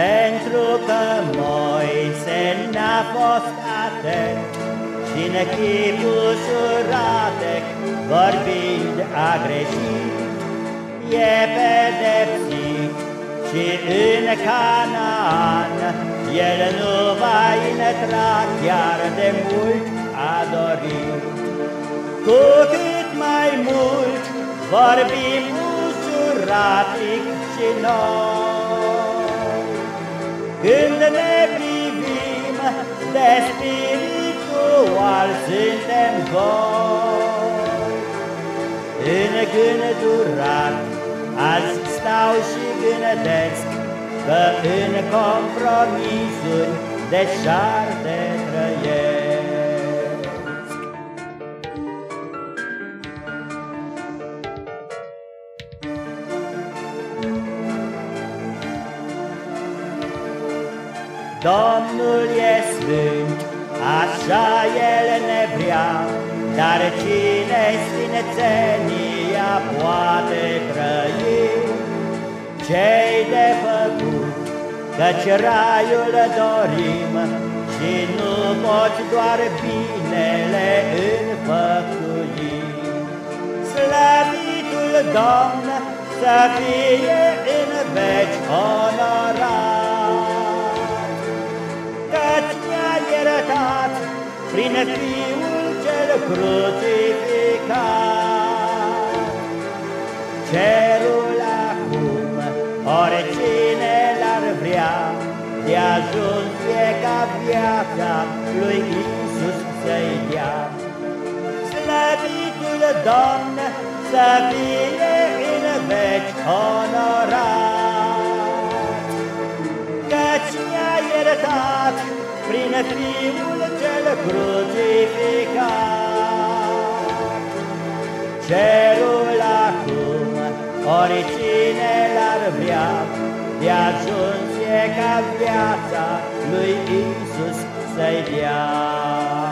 Pentru că Moise n-a fost atent Și în chipul suratec vorbind a greșit E pedepsit și în Canaan El nu va intra chiar de mult a dorit. Cu cât mai mult vorbim usuratic și noi Când ne privim de spiritual suntem voi. În gândurat azi stau și gândesc Că în compromisuri deșarte trăiesc Domnul e sfânt, așa El ne vrea, Dar cine sfințenia poate trăi? Cei de făcut, căci raiul dorim Și nu poți doar binele înfăcui. Slăvitul Domn să fie în veci prin Fiul cel crucificat. Cerul acum, oricine l-ar vrea, De ajuns e ca viața lui Iisus să-i dea. Slăvitul Domn să fie în veci onorat, Căci mi-a iertat prin Fiul cel crucificat. Cerul acum, oricine l-ar vrea, De ajuns e ca viața lui Iisus să-i dea.